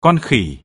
con khỉ.